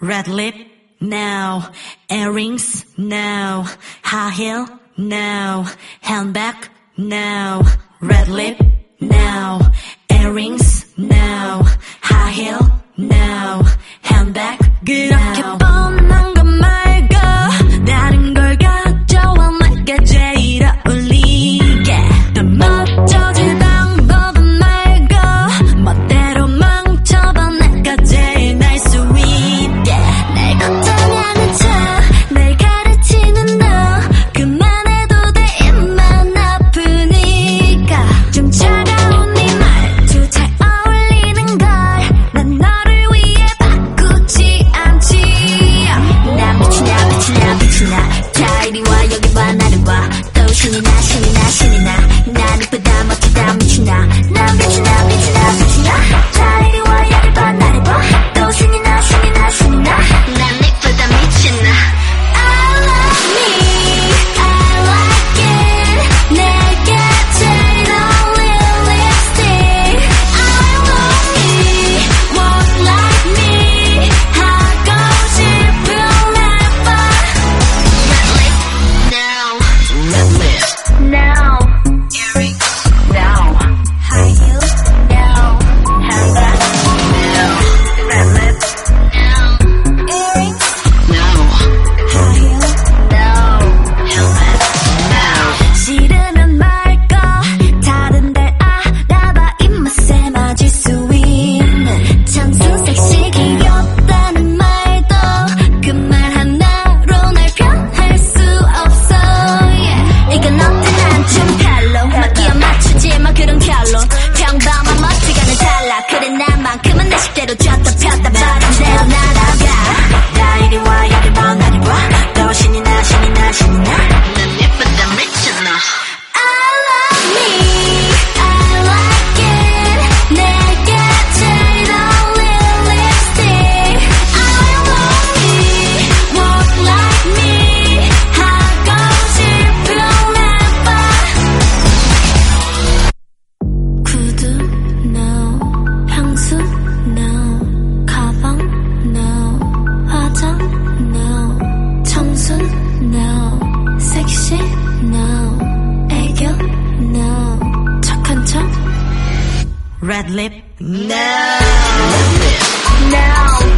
Red lip, no. Earrings, no. High heel, no. Handbag, no. Red lip, no. Earrings, no. High heel, no. Handbag, no. 좀 차가운 네 말투 잘 어울리는 걸 난 너를 위해 바꾸지 않지. 난 미치나 미치나 미치나. 자 이리 와 여기 봐 나를 봐또 신이 나 신이 나 신이 나난 이쁘다 멋지다 미치나. 난 미치나 결론. 평범한 멋지가는 달라. 그래 나만큼은 내 식대로 쪘다 폈다 바람대로 날아가. 나 이리 와 이리 와 나리 와너 신이 나 신이 나 신이 나. now 애교 now and 척. Red lip. Now. Red lip now.